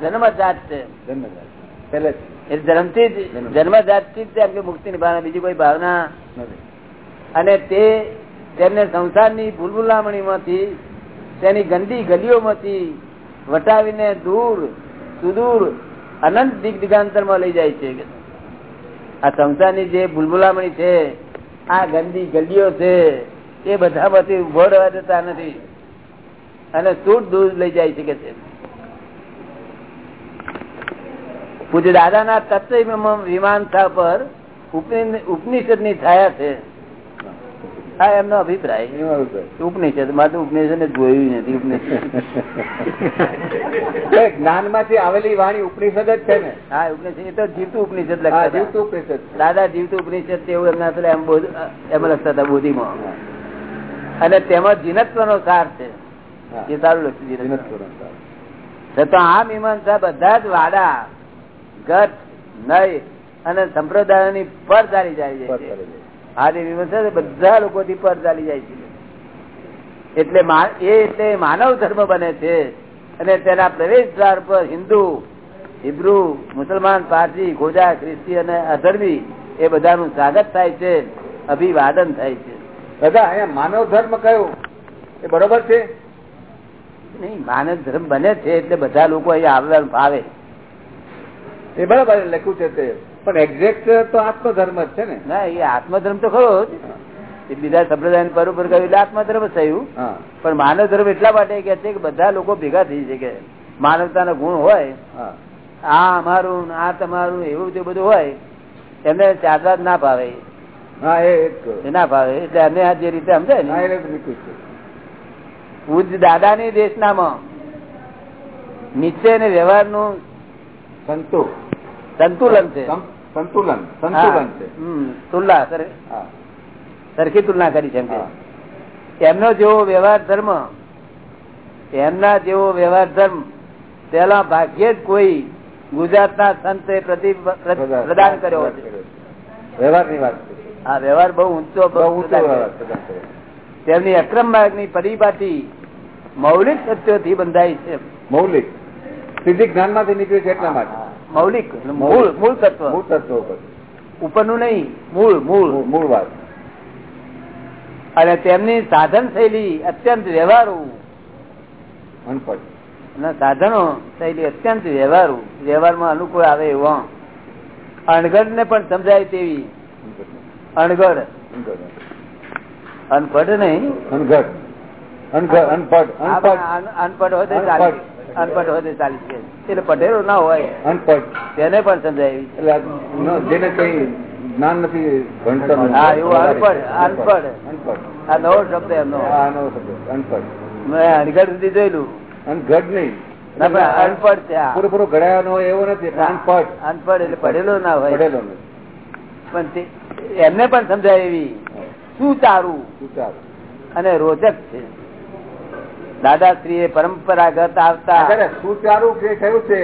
જન્મજાત છે. જન્મજાત. પહેલેથી એ જન્મથી જ જન્મજાતથી જ એમની મુક્તિ ની ભાવના બીજી કોઈ ભાવના અને તે તેમને સંસારની ભૂલભુલામણીમાંથી તેની ગંદી ગલીઓમાંથી વટાવીને દૂર સુદૂર અનંત દિગ દિગાંતરમાં લઈ જાય છે. આ સંસારની જે ભૂલભુલામણી છે આ ગંદી ગલીઓ છે એ બધામાંથી ઊભો રહેવા દેતા નથી. અને દૂર દૂર લઈ જાય છે કે છે. પૂજ્ય દાદાના તત્વ વિમાનતા પર ઉપનિષદની છાયા છે. હા એમનો અભિપ્રાય. ઉપનિષદમાં તો ઉપનિષદ ને જોયું નથી ઉપનિષદ. જ્ઞાનમાંથી આવેલી વાણી ઉપનિષદ જ છે ને? હા ઉપનિષદ એ તો જીવતું ઉપનિષદ લખતા જીવતું ઉપનિષદ દાદા જીવતું ઉપનિષદ તેવું એમના એમ એમ લખતા હતા બોધીમાં. અને તેમાં જીનત્વ નો સાર છે. એ સારું લખ્યું જીનત્વ. છતાં આ મીમાંસા બધા જ વાડા ગત નય અને સંપ્રદાયોની પર ચાલી જાય છે. આજે મીમાંસા બધા લોકોથી પર ચાલી જાય છે. એટલે એ એટલે માનવ ધર્મ બને છે. અને તેના પ્રવેશ દ્વાર પર હિન્દુ હિબ્રુ મુસલમાન પારસી ગોજા ખ્રિસ્તી અને અધર્મી એ બધાનું સ્વાગત થાય છે અભિવાદન થાય છે. બધા અહીંયા માનવ ધર્મ કયો? એ બરોબર છે? નહીં માનવ ધર્મ બને છે એટલે બધા લોકો અહીંયા આવવાનું ભાવે એ બરાબર લખ્યું છે તે. પણ એક્ઝેક્ટ તો આત્મધર્મ જ છે ને. ના એ આત્મધર્મ તો ખરો જ. બીજા સંપ્રદાય પર ઉપર કહ્યું એટલે આત્મધર્મ થયું. પણ માનવ ધર્મ એટલા માટે કે છે કે બધા લોકો ભેગા થઈ શકે. માનવતાનો ગુણ હોય આ અમારું આ તમારું એવું તે બધું હોય એમને ચારદાર ના ભાવે. હા એ ના ભાવે. એટલે અમે આ જે રીતે સમજાય ને. પૂજ્ય દાદાની દેશનામાં નીચે ને વ્યવહારનું સંતુ સંતુલન છે. સંતુલન સંતુલન છે. તુલના સરખી તુલના કરી છે હા. એમનો જેવો વ્યવહાર ધર્મ એમના જેવો વ્યવહાર ધર્મ પેલા ભાગ્યે જ કોઈ ગુજરાતના સંતે પ્રદાન કર્યો છે. વ્યવહારની વાત છે. આ વ્યવહાર બહુ ઊંચો. તેમની અક્રમ માર્ગની પરિપાટી મૌલિક સત્યોથી બંધાય છે. મૌલિક. સીધી જ્ઞાનમાંથી નીકળ્યું છે એટલા માટે. મૌલિક મૂળ મૂળ તત્વ. મૂળ તત્વ ઉપર. ઉપરનું નહીં મૂળ મૂળ. મૂળ- વાત. અને તેમની સાધન શૈલી અત્યંત વ્યવહારુ. સાધનો શૈલી અત્યંત વ્યવહારુ. વ્યવહારમાં અનુકૂળ આવે એવો. અણગઢ ને પણ સમજાય તેવી. અણગઢ અનપઢ નહીં. અનગઢ અનપઢ અનપઢ અનપઢ હોય તો ચાલી. અનપઢ હોય તો ચાલી શકે એટલે પટેલો ના હોય. અનપટ તેને પણ સમજાવી એટલે જેને કઈ જ્ઞાન નથી ભણતર હા, એવું અનપટ અનપટ આ નવો શબ્દ એમનો હા નવો શબ્દ અનપઢ. મેં અણઘડ સુધી જોયેલું. અનઘડ નહીં. છે પૂરેપૂરો એવો નથી અનપટ અનપઢ. એટલે પડેલો ના હોય. પડેલો પણ એમને પણ સમજાય એવી. શું તારું અને રોચક છે. દાદાશ્રી એ પરંપરાગત આવતા સુચારું કે કયું છે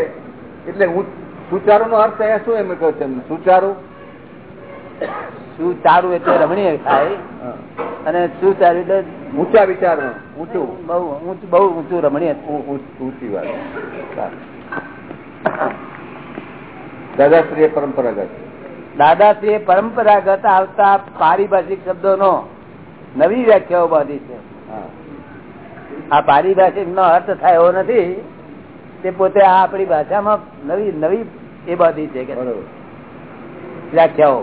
એટલે હું સુચારુ નો અર્થ અહીંયા શું એમ કહ્યું છે એમને? સુચારું? એટલે રમણીય થાય. અને શું એટલે ઊંચા વિચાર ઊંચું. બહુ ઊંચું બહુ ઊંચું રમણીય ઊંચી વાત. દાદાશ્રી એ પરંપરાગત. દાદાશ્રી એ પરંપરાગત આવતા પારિભાષિક શબ્દોનો નવી વ્યાખ્યાઓ બાંધી છે. હા. આ પારિભાષિક નો અર્થ થાય એવો નથી. તે પોતે આ આપણી ભાષામાં નવી નવી એ બધી છે કે વ્યાખ્યાઓ.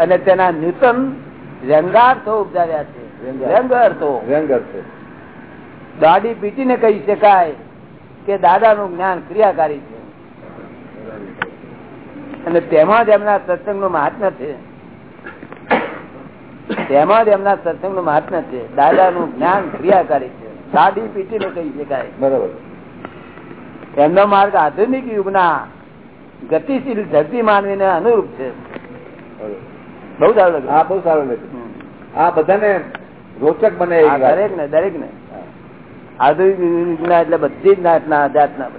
અને તેના નૂતન વ્યંગાર્થો ઉપજાવ્યા છે. વ્યંગ અર્થો વ્યંગ અર્થો દાડી પીટીને કહી શકાય કે દાદાનું જ્ઞાન ક્રિયાકારી છે. અને તેમાં જ એમના સત્સંગનું મહાત્મ્ય છે. તેમાં જ એમના સત્સંગનું મહાત્મ્ય છે. દાદાનું જ્ઞાન ક્રિયાકારી છે પીટી ને કહી શકાય. બરોબર. એમનો માર્ગ આધુનિક યુગના ગતિશીલ ધરતી માનવીને અનુરૂપ છે. બહુ સારું લાગે હા બહુ સારું લાગે આ બધાને રોચક બને. દરેક ને દરેક ને. આધુનિક યુગના એટલે બધી જ નાતના જાતના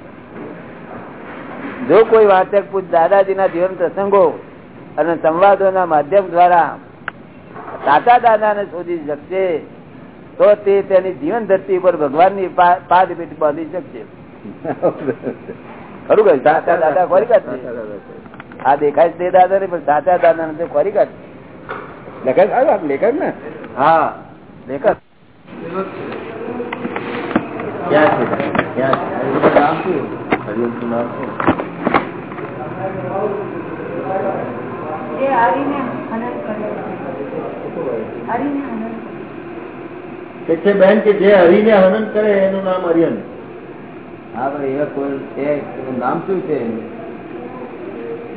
જો કોઈ વાચક દાદાજી દાદાજીના જીવન પ્રસંગો અને સંવાદોના માધ્યમ દ્વારા સાચા દાદાને શોધી શકશે? તો તે તેની જીવન ધરતી ઉપર ભગવાનની પાદ પીઠ બાંધી શકશે. ખરું કહ્યું સાચા દાદા ખોરી કાઢશે? આ દેખાય છે તે દાદા ને પણ સાચા દાદા ને ખોરી કાઢશે. લેખક આવ્યો લેખક ને? હા લેખક. ક્યાં છે? ક્યાં છે? હરિયમનું નામ શું? હનન કરે હરીને હનન કે છે બેન કે જે હરિને હનન કરે એનું નામ હરિયન હા પણ એવા કોઈ એનું નામ શું છે?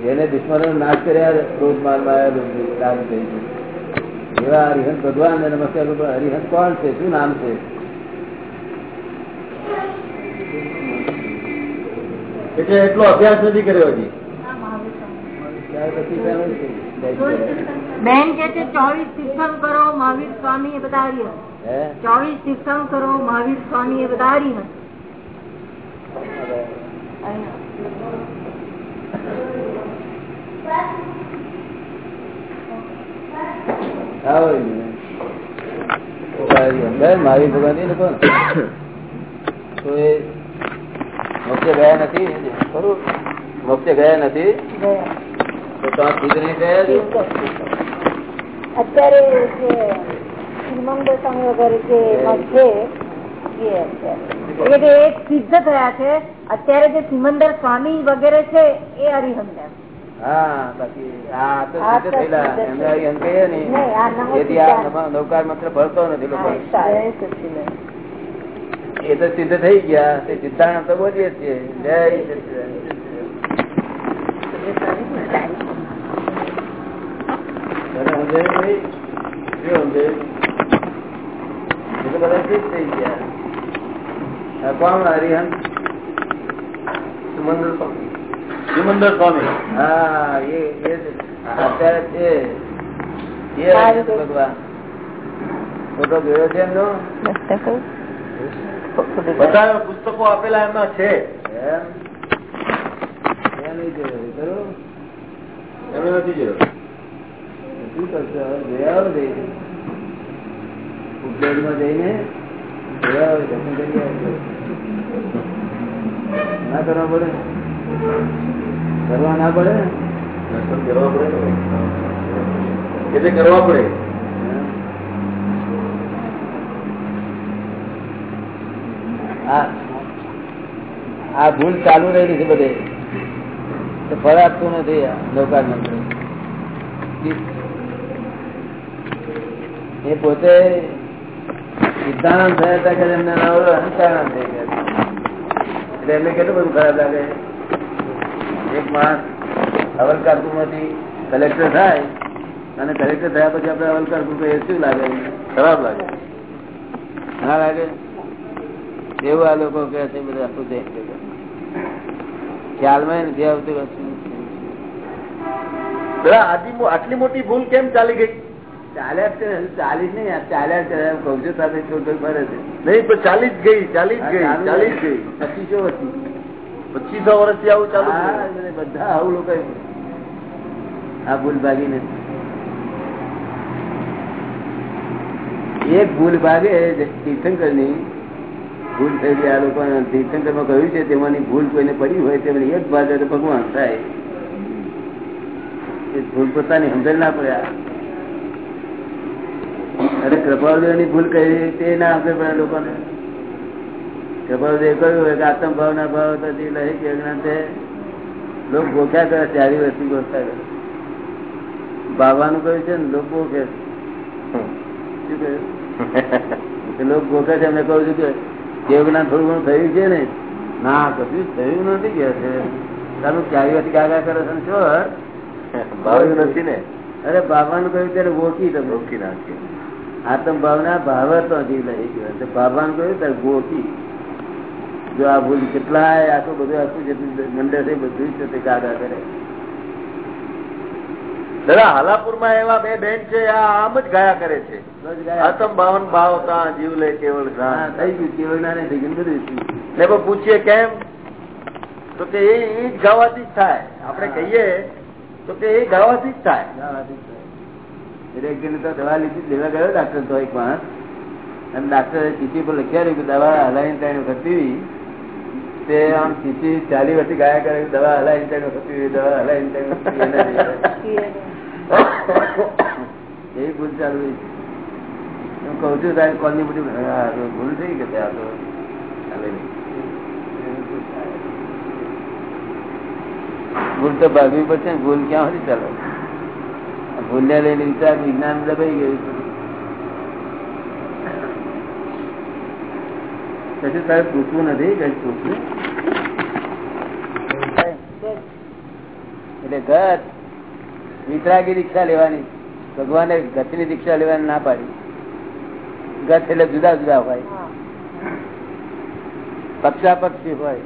જેને દુશ્મનો નાશ કર્યા રોજ માર માયા છે એવા હરિહન ભગવાન નમસ્કાર હરિહન કોણ છે? શું નામ છે? એટલે એટલો અભ્યાસ નથી કર્યો હજી. આ મહાવીર સ્વામી. ત્યાર પછી શેનું છે? બેન કે ચોવીસ તીર્થંકરો મહાવીર સ્વામી એ બધા હરિહન ચોવીસ તીર્થંકરો મહાવીર સ્વામી એ બધા મારી ભગવાન લોકો તો એ મોક્ષે ગયા નથી ખરું મોક્ષે ગયા નથી? તો ત્યાં સુધી ગયા અત્યારે જે છે અત્યારે. એટલે કે એક સિદ્ધ થયા છે. અત્યારે જે સિમંદર સ્વામી વગેરે છે એ હરિહન છે હા તો સિદ્ધ તો થયેલા. સિદ્ધ એમને અહીં એમ કહીએ ને નહીં, આ નવો તેથી આ સિદ્ધાંત. નવા નૌકાર મંત્ર ભરતો નથી લોકો. એ તો સિદ્ધ થઈ ગયા તે સિદ્ધાંત તો બોલીએ છીએ. જય સમજાયું? એ તો બધા સિદ્ધ થઈ ગયા. કોણ હરિહંત સુમંદર સ્વામી. સુમંદર સ્વામી. હા એ એ અત્યારે છે. ભગવાન. ફોટો જોયો છે એમનો? બધા પુસ્તકો આપેલા એમના છે. એમ? નથી જોયો. શું કરશે? હવે જોયા જઈને જઈને દર્શન કરી ના કરવા પડે? કરવા ના પડે? દર્શન કરવા પડે એટલે કરવા પડે. આ ભૂલ ચાલુ રહેલી છે બધે. તો ફળ આપતું નથી નૌકાર મંત્ર એ પોતે સિદ્ધાંત થયા હતા કે એમને નવરો અંશાનંદ થઈ ગયા. એટલે એમને કેટલું બધું ખરાબ લાગે? એક માણસ હવલકારપુરમાંથી કલેક્ટર થાય, અને કલેક્ટર થયા પછી આપણે હવલકારપુર કહીએ શું લાગે? ખરાબ લાગે. ના લાગે? એવું આ લોકો કે છે, બધા આખું દેખ ખ્યાલમાં નથી આવતું આટલી મોટી ભૂલ કેમ ચાલી ગઈ? ચાલ્યા જ ચાલીસ નહીં ચાલ્યા જ કરે છું સાથે છોકરી ફરે છે. નહીં પણ ચાલી જ ગઈ ચાલી જ ગઈ ચાલી જ ગઈ. પચીસો વર્ષથી પચીસો વર્ષથી આવું ચાલુ હા, છે. એટલે બધા આવું લોકો આ ભૂલ ભાગી નથી એક ભૂલ ભાગે તીર્થંકરની ભૂલ થઈ ગઈ આ લોકો તીર્થંકરમાં કહ્યું છે તેમાંની ભૂલ કોઈને પડી હોય તેમને એક ભાગે ભગવાન થાય. એ ભૂલ પોતાની સમજણ ના પડ્યા અરે કૃપાળુદેવની ભૂલ કરી તે ના આપે પડે લોકોને. કૃપાળુદેવ કહ્યું હોય કે આત્મ ભાવ ના ભાવ થતી લહી કે અજ્ઞાન છે લોક ગોખ્યા કરે ચારી વસ્તુ ગોખતા કરે. બાવાનું કહ્યું છે ને લોકો ગોખે. છે. લોક ગોખે છે એમને કહું છું કે કેવ જ્ઞાન થોડું ઘણું થયું છે ને ના કશું થયું નથી કે છે. તારું ચારી વસ્તુ ગાગા કરે છે? ને શું ભાવ્યું નથી ને. અરે બાબાનું કહ્યું ત્યારે ગોખી તમે. રોકી નાખી. આત્મ ભાવના ભાવ તો નથી લઈ ગયો બાબાનું કહ્યું ત્યારે ગોખી જો આ ભૂલ કેટલાય આખું બધું આખું જેટલું મંડળ છે બધું જ છે તે કાગા કરે દાદા હાલાપુરમાં એવા બે બેન છે આમ જ ગાયા કરે છે. આતમ ભાવન ભાવ તા જીવ લે કેવળ. થઈ ગયું કેવળ ના થઈ ગયું બધું થયું. પૂછીએ કેમ તો કે એ એ જ ગાવાથી જ થાય આપણે કહીએ તો કે એ ગાવાથી જ થાય ગાવાથી જ થાય. એટલે એક તો દવા લીધી લેવા ગયો ડાક્ટર તો એક માણસ. અને ડાક્ટરે ચીઠી પર લખ્યા રહ્યું કે દવા હલાવીને ત્રણ વખત તે આમ ચીઠી ચાલી વર્ષથી ગાયા કરે, દવા હલાઈ ટાઈમ હતી દવા હલાઈ ટાઈમ એવી ભૂલ ચાલુ હું કઉ છું, તારે કોલની બધી ભૂલ. થઈ ગઈ આ તો ચાલે. ભૂલ તો ભાગવી પડશે, ભૂલ ક્યાં સુધી ચાલો? ભૂલ ને લઈને વિચાર વિજ્ઞાન દબાઈ ગયું છે. પછી તારે પૂછવું નથી કઈ પૂછવું? એટલે ગત વિતરાગી દીક્ષા લેવાની. ભગવાને ગતની દીક્ષા લેવાની ના પાડી. ગત એટલે જુદા જુદા હોય. પક્ષાપક્ષી હોય.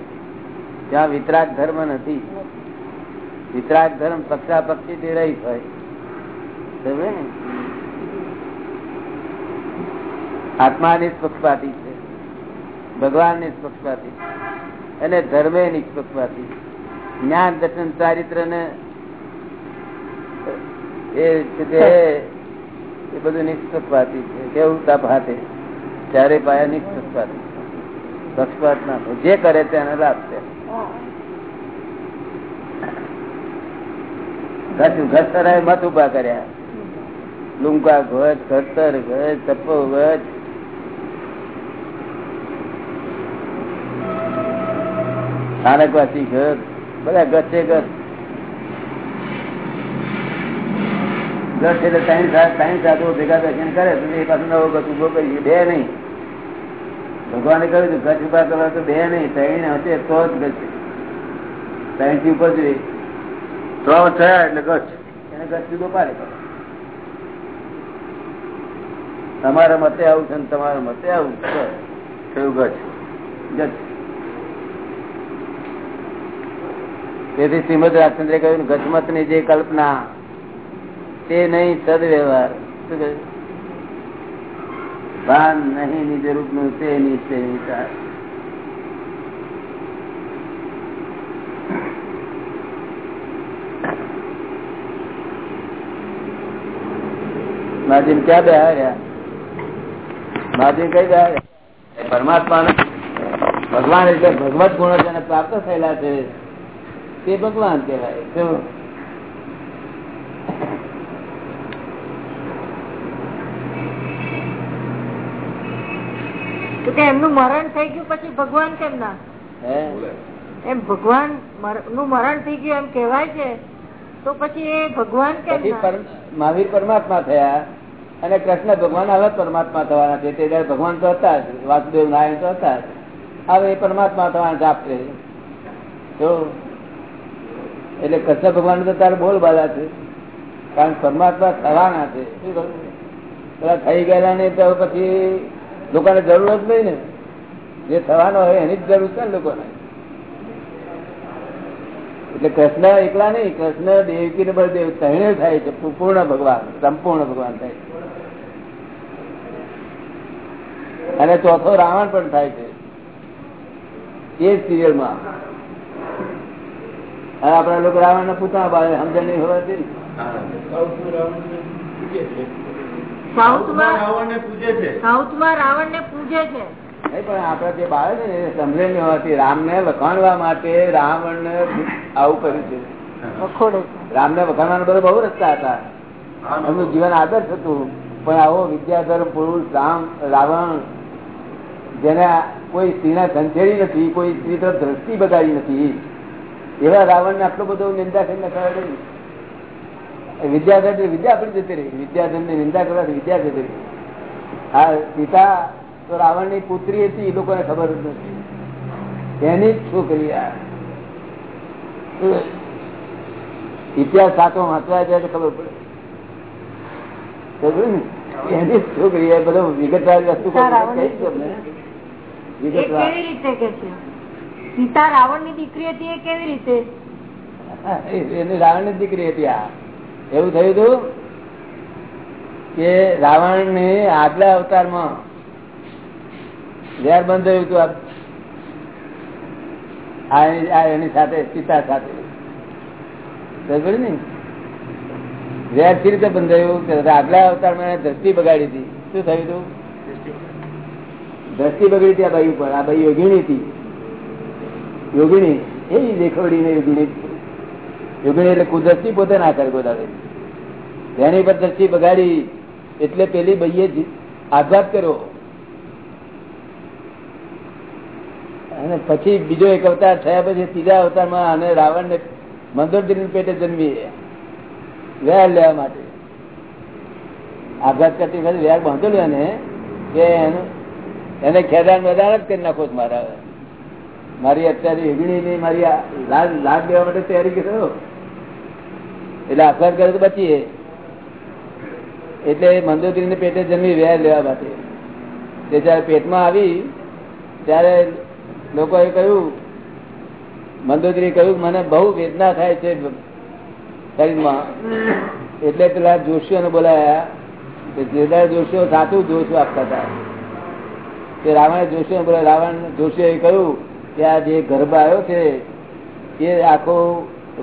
ત્યાં વિતરાગ ધર્મ નથી. વિતરાગ ધર્મ પક્ષાપક્ષી થી રહિત હોય. સમજે ને આત્મા નિષ્પક્ષપાતી છે. ભગવાન નિષ્પક્ષપાતી અને ધર્મે નિષ્પક્ષપાતી જ્ઞાન, દર્શન, ચારિત્ર ને, એ બધું નિષ્પક્ષપાતી છે. કેવું તપ હાથે? ચારે પાયા નિષ્પક્ષપાતી પક્ષપાત ના જે કરે તેને લાભ છે. ઘસ ઘસ મત ઊભા કર્યા. લુંકા ઘટ ઘટર ઘટ ચપ્પો ઘટ સ્થાનકવાસી ઘર બધા ઘટ છે ગત ગત એટલે ત્રણ સાત ત્રણ ભેગા દર્શન કરે તો એ પાછું નવો ઊભો કરી બે નહીં. ભગવાને કહ્યું હતું ગત ઊભા કરવા તો બે નહીં ત્રણ હશે તો જ છે. ત્રણથી ઉપર જોઈએ. ત્રણ થયા એટલે ગચ્છ એને ગત જુદો પાડે. તમારા મતે આવું છે તમારા મતે આવું થયું કયું તેથી શ્રીમદ રાજચંદ્રે કહ્યું ગજમતની જે કલ્પના, તે નહીં સદવ્યવહાર. શું કહ્યું? ભાન નહીં નિજ રૂપનું તે નિશ્ચય વિચાર. માજીન ક્યાં બેહાર્યા માજીન કઈ ગયા પરમાત્મા ભગવાન એટલે ભગવત ગુણો જેને પ્રાપ્ત થયેલા છે તે ભગવાન કહેવાય? તો કે એમનું મરણ થઈ ગયું પછી ભગવાન કેમ ના? એમ ભગવાનનું મરણ થઈ ગયું એમ કેવાય છે તો પછી એ ભગવાન કેમ? મહાવીર પરમાત્મા થયા. અને કૃષ્ણ ભગવાન હવે પરમાત્મા થવાના છે. તે ભગવાન તો હતા વાસુદેવ નારાયણ તો હતા હવે એ પરમાત્મા થવાના છે તો એટલે કૃષ્ણ ભગવાન તો તારે બોલ બાધા છે. કારણ પરમાત્મા થવાના છે. શું? પેલા થઈ ગયેલા ને તો પછી લોકોને જરૂર જ નહીં ને. જે થવાનો હોય એની જ જરૂર છે ને લોકોને. એટલે કૃષ્ણ એકલા નહીં. કૃષ્ણ દેવકી ને બળદેવ ત્રણે થાય છે. પૂર્ણ ભગવાન, સંપૂર્ણ ભગવાન થાય છે. અને ચોથો રાવણ પણ થાય છે. એ સિરિયલમાં અને આપણા લોકો રાવણ ને પૂતળા બાળે સમજણ નહીં હોવાથી ને. સાઉથમાં રાવણને પૂજે છે. સાઉથમાં રાવણ ને પૂજે છે. નહીં જે બાળે છે ને એ સમજણ નહીં હોવાથી રામને વખાણવા માટે રાવણ ને આવું કર્યું છે. રામ ને રામને વખાણવાના બધા બહુ રસ્તા હતા. એમનું જીવન આદર્શ હતું પણ આવો વિદ્યાધર્મ પુરુષ રામ રાવણ, જેને કોઈ સ્ત્રીના સંચેરી નથી, કોઈ સ્ત્રી તરફ દ્રષ્ટિ બતાવી નથી, એવા રાવણ ને આટલો બધો નિંદા કરીને ખબર વિદ્યાધર વિદ્યા આપણી જતી રહી. વિદ્યાધરની નિંદા કરવાથી વિદ્યા જતી રહી. આ સીતા તો રાવણની પુત્રી હતી, એ લોકોને ખબર જ નથી. એની જ છોકરી આ. ઇતિહાસ સાચો વાંચવા જાય તો ખબર પડે. છોકરી બધો વિગતવાર વસ્તુ કેવી રીતે કે છે? સીતા રાવણની દીકરી હતી એ કેવી રીતે? એની રાવણની દીકરી હતી આ. એવું થયું હતું કે રાવણ ને આગલા અવતારમાં ઝેર બંધાયું હતું આ- આ એની- સાથે સીતા સાથે. ને? ઝેર કેવી રીતે બંધાયું? આગલા અવતારમાં દ્રષ્ટિ બગાડી હતી. શું થયું હતું દ્રષ્ટિ બગડી હતી આ ભાઈ ઉપર. આ ભાઈ યોગીણી હતી. યોગીણી એ દેખવડીને યોગીણી યોગીણી એટલે કુદરતી પોતે ના કરે બધા તેની પર દ્રષ્ટિ બગાડી એટલે પેલી ભાઈએ આઘાત કર્યો. અને પછી બીજો એક અવતાર થયા પછી ત્રીજા અવતારમાં અને રાવણ ને મંદોદરી પેટે જન્મી વેર લેવા માટે. આઘાત કરતી વખતે વેર બાંધેલું એને કે એને ખેદાન વધારે જ કરી નાખો મારા મારી અત્યારે હિગણી ની મારી લાજ લાજ લેવા માટે તૈયારી કર્યો એટલે આઘાત કરે તો બચીએ. એટલે મંદોદરી ને પેટે જમી વેર લેવા માટે. તે જયારે પેટમાં આવી, ત્યારે લોકોએ કહ્યું, મંદોદરી કહ્યું, મને બહુ વેદના થાય છે. શરીરમાં. એટલે પેલા જોશીઓને બોલાયા જેદાર જોશીઓ સાચું જોશું આપતા હતા. તે રાવણે જોશીઓ બોલાય રાવણ જોશીએ કહ્યું કે આ જે ગર્ભ આવ્યો છે, એ આખો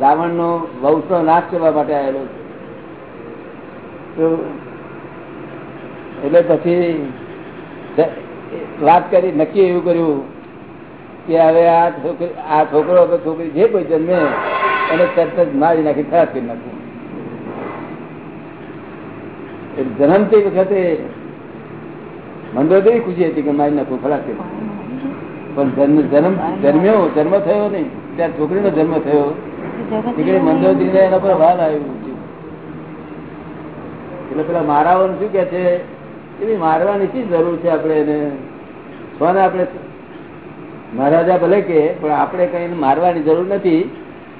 રાવણનો વંશનો નાશ કરવા માટે આવેલો છે. એટલે પછી વાત કરી, નક્કી એવું કર્યું કે હવે આ છોકરી આ છોકરો કે છોકરી જે કોઈ જન્મે એને તરત જ મારી નાખી, ખરાબ કરી નાખું. જન્મતી વખતે મંદોદરી ખુશી હતી કે મારી નાખું, ખરાબ કરી પણ જન્મ જન્મ્યો, જન્મ થયો નહીં. ત્યારે છોકરીનો જન્મ થયો. મંદોદરી ને એના પર વાલ આવ્યું એટલે પેલા મારાઓ શું કે છે? એવી મારવાની શી જરૂર છે આપણે એને? સ્વને આપણે મહારાજા ભલે કે પણ આપણે કઈ મારવાની જરૂર નથી.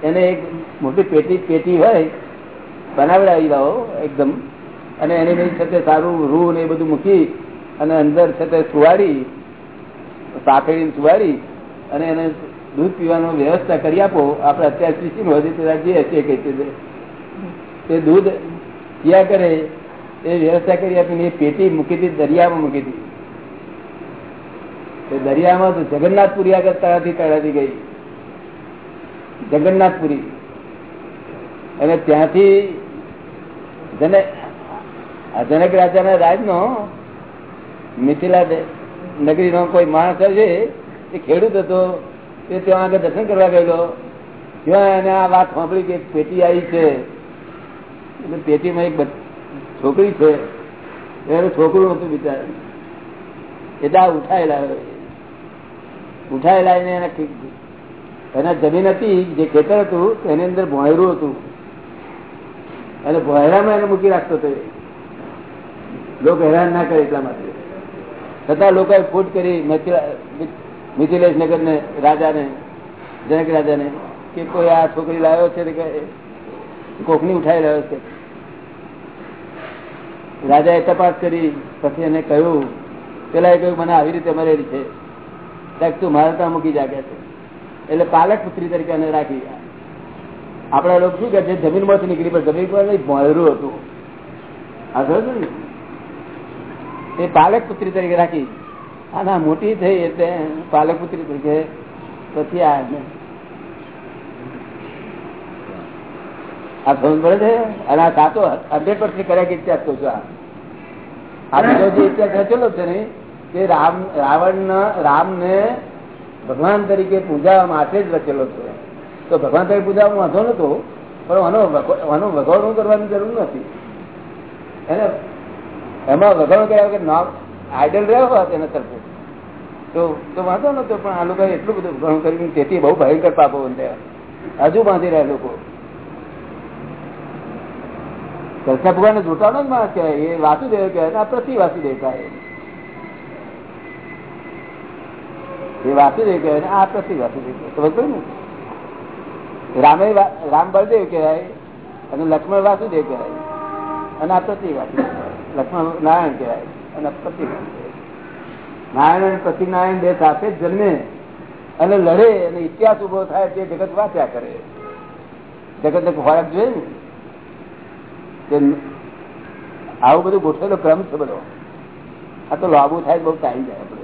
એને એક મોટી પેટી પેટી હોય બનાવડાવી લાવો એકદમ. અને એની સાથે સારું રૂ ને એ બધું મૂકી અને અંદર સાથે સુવાડી સાફેડીને સુવાડી અને એને દૂધ પીવાનો વ્યવસ્થા કરી આપો. આપણે અત્યારે શીશી વધી જે હશે કઈ તે દૂધ પીયા કરે, એ વ્યવસ્થા કરી આપીને એ પેટી મૂકી હતી દરિયામાં મૂકી હતી દરિયામાં તો જગન્નાથપુરી આગળ તળાથી તળાથી ગઈ. જગન્નાથપુરી. અને ત્યાંથી જનક રાજાના રાજનો મિથિલા નગરીનો કોઈ માણસ છે એ ખેડૂત હતો તે ત્યાં આગળ દર્શન કરવા ગયેલો. ત્યાં એને આ વાત સાંભળી કે પેટી આવી છે. એટલે પેટીમાં એક છોકરી છે. એનું છોકરું હતું બિચાર. એટલે ઉઠાયેલા ઉઠાયેલા એને એના જમીન હતી, જે ખેતર હતું એની અંદર ભોયરું હતું. અને ભોયરામાં એને મૂકી રાખતો હતો લોકો હેરાન ના કરે એટલા માટે. છતાં લોકોએ ફૂટ કરી મિથિલેશ નગર ને રાજાને, જનક રાજાને, કે કોઈ આ છોકરી લાવ્યો છે કોકની ઉઠાઈ રહ્યો છે. રાજાએ તપાસ કરી, પછી એને કહ્યું, પેલા એ કહ્યું, મને આવી રીતે મરેલી છે. તું મારે ત્યાં મૂકી જાગ્યા છે. એટલે પાલક પુત્રી તરીકે એને રાખી. આપણા લોકો શું કે છે જમીનમાંથી નીકળી, પણ જમીન પર ભોયરું હતું. આ ખબર ને એ પાલક પુત્રી તરીકે રાખી. આના મોટી થઈ એટલે પાલક પુત્રી તરીકે પછી આ આ સમજ પડે છે? અને આ સાચો હંડ્રેડ પર્સન્ટ કર્યા કે ઇતિહાસ કહું છું આ. બીજો જે ઇતિહાસ રચેલો છે ને તે રામ રાવણ રામ ને ભગવાન તરીકે પૂજા માટે જ રચેલો છે. તો ભગવાન તરીકે પૂજા વાંધો નતો પણ આનો આનો કરવાની જરૂર નથી. એને, એમાં વગોડું કર્યા કે નામ આઈડલ રહ્યો હોત એના તરફે. તો તો વાંધો નતો પણ આ લોકો એટલું બધું ઘણું કર્યું તેથી બહુ ભયંકર પાપો બંધાયા. હજુ બાંધી રહ્યા લોકો. કૃષ્ણ ભગવાન ને જોટાનો જ માણસ કહેવાય, એ વાસુદેવ કહેવાય પ્રતિ વાસુદેવ કહેવાય. એ વાસુદેવ કહેવાય આ પ્રતિ વાસુદેવ ને? રામે રામ બળદેવ કહેવાય અને લક્ષ્મણ વાસુદેવ કહેવાય. અને આ પ્રતિ વાસુદેવ લક્ષ્મણ નારાયણ કહેવાય અને પ્રતિ નારાયણ અને પ્રતિ નારાયણ બે સાથે જન્મે અને લડે અને ઇતિહાસ ઊભો થાય તે જગત વાંચ્યા કરે. જગત ને ખોરાક જોઈએ ને? આવું બધું ગોઠવેલો ક્રમ છે બધો. આ તો લાભો થાય બહુ ટાઈમ જાય આપડે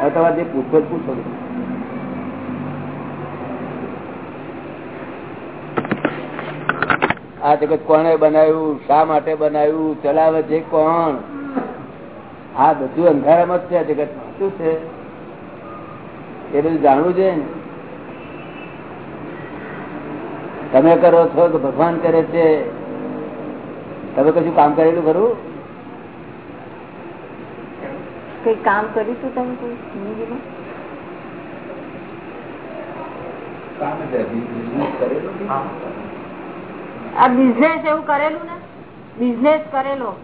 હવે તમારે જે પૂછો પૂછો. આ જગત કોને બનાવ્યું? શા માટે બનાવ્યું? ચલાવે છે કોણ? આ બધું અંધારામાં જ છે આ જગત શું છે? એ બધું જાણવું છે? તમે કરો છો તો ભગવાન કરે છે? તમે કશું કામ કરેલું ખરું? કઈ કામ કરીશું તમે કોઈ જિંદગીમાં? આ બિઝનેસ એવું કરેલું ને? બિઝનેસ કરેલો.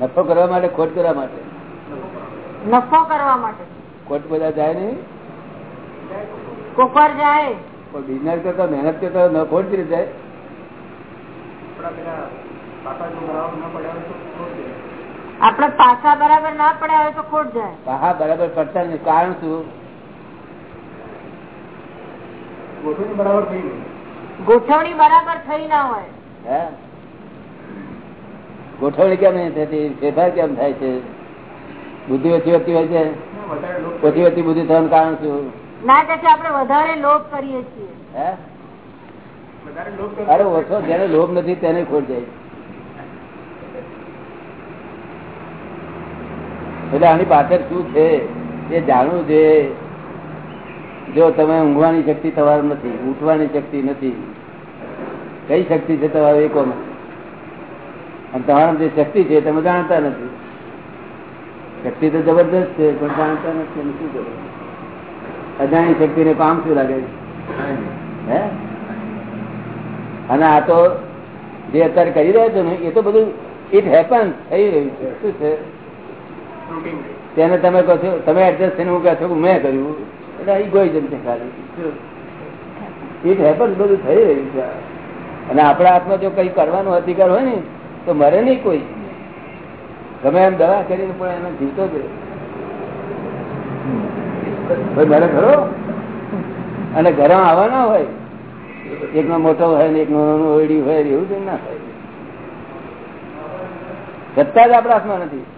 નફો કરવા માટે ખોટ કરવા માટે? નફો કરવા માટે. ખોટ બધા જાય નહીં? કોપર જાય. પણ બિઝનેસ કરતા મહેનત કરતા ખોટ રીતે જાય? આપડે પાછા બરાબર ના પડ્યા હોય તો ખોટ જાય. હા બરાબર પડતા નહીં. કારણ શું? ગોઠવણી બરાબર થઈ ના હોય. ગોઠવણી કેમ નહીં થતી? ફેરફાર કેમ થાય છે? બુદ્ધિ ઓછી વધતી હોય છે? ઓછી વધતી બુદ્ધિ થવાનું કારણ શું? ના કે છે આપણે વધારે લોભ કરીએ છીએ. હે? અરે ઓછો જેને લોભ નથી તેને ખોટ જાય. એટલે આની પાછળ શું છે? એ જાણવું છે. જો તમે ઊંઘવાની શક્તિ તમારી નથી, ઉઠવાની શક્તિ નથી, કઈ શક્તિ છે તમારે એ કોને અને તમારા જે શક્તિ છે તમે જાણતા નથી. શક્તિ તો જબરદસ્ત છે, પણ જાણતા નથી શું કરો અજાણી શક્તિ ને કામ શું લાગે હે? અને આ તો જે અત્યારે કરી રહ્યા છો ને, એ તો બધું ઇટ હેપન થઈ રહ્યું છે. શું છે? તેને તમે કહો છો તમે એડજસ્ટ થઈને હું કહો છો મેં કર્યું. એટલે ઇગોઇઝમ છે ખાલી. ઇટ હેપન બધું થઈ રહ્યું છે. અને આપણા હાથમાં જો કઈ કરવાનો અધિકાર હોય ને તો મરે નહીં કોઈ. તમે એમ દવા કરીને પણ એને જીવતો જ મરે ખરો? અને ઘરે આવવાના હોય. એકનો મોટો હોય ને એકનો નાનો ઓયડી હોય એવું જ ના થાય. સત્તા જ આપણા હાથમાં નથી.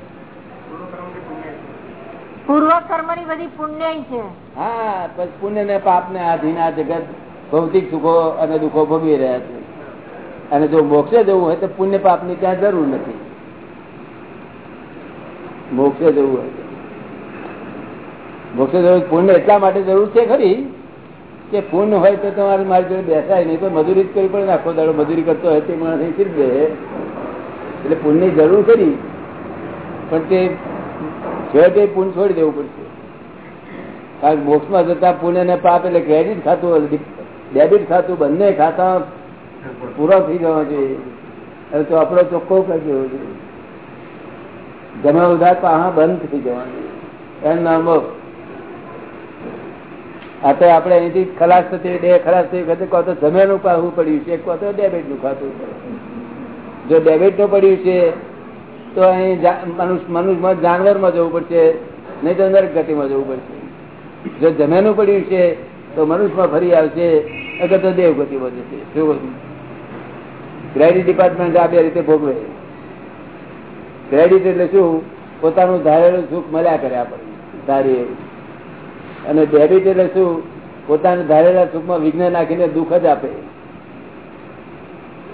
પૂર્વ કર્મની બધી પુણ્ય છે. હા પછી પુણ્ય ને પાપ ને આધીન આ જગત ભૌતિક સુખો અને દુઃખો ભોગવી રહ્યા છે. અને જો મોક્ષે જવું હોય તો પુણ્ય પાપની ત્યાં જરૂર નથી. મોક્ષે જવું હોય મોક્ષે જવું પુણ્ય એટલા માટે જરૂર છે ખરી કે પુણ્ય હોય તો તમારે મારી જોડે બેસાય નહીં, તો મજૂરી જ કરવી પડે આખો દાડો મજૂરી કરતો હોય તે માણસ એટલે પુણ્યની જરૂર ખરી. પણ તે છેવટે પુણ્ય છોડી દેવું પડશે. કારણ કે મોક્ષમાં જતા પુણ્ય ને પાપ એટલે ક્રેડિટ ખાતું ડેબિટ ખાતું, બંને ખાતા પૂરા થઈ જવા જોઈએ. તો આપણો ચોખ્ખો કરી દેવો જોઈએ જમા ઉધાર પાહા બંધ થઈ જવાનું એમ નામ તો આપણે અહીંથી ખલાસ થતી બે ખલાસ થઈ વખતે કહો તો જમેનું પાહું પડ્યું છે, કહો તો ડેબિટનું ખાતું જો ડેબિટનું પડ્યું છે તો અહીં મનુષ્યમાં જાનવરમાં જવું પડશે, નહીં તો નરક ગતિમાં જવું પડશે. જો જમેનું પડ્યું છે, તો મનુષ્યમાં ફરી આવશે અગર તો દેવ ગતિમાં જશે. શું ક્રેડિટ ડિપાર્ટમેન્ટ આ બે રીતે ભોગવે. ક્રેડિટ એટલે શું? પોતાનું ધારેલું સુખ મળ્યા કરે આપણને, ધારીએ. અને ડેબિટ એટલે શું? પોતાના ધારેલા સુખમાં વિઘ્ન નાખીને દુઃખ જ આપે.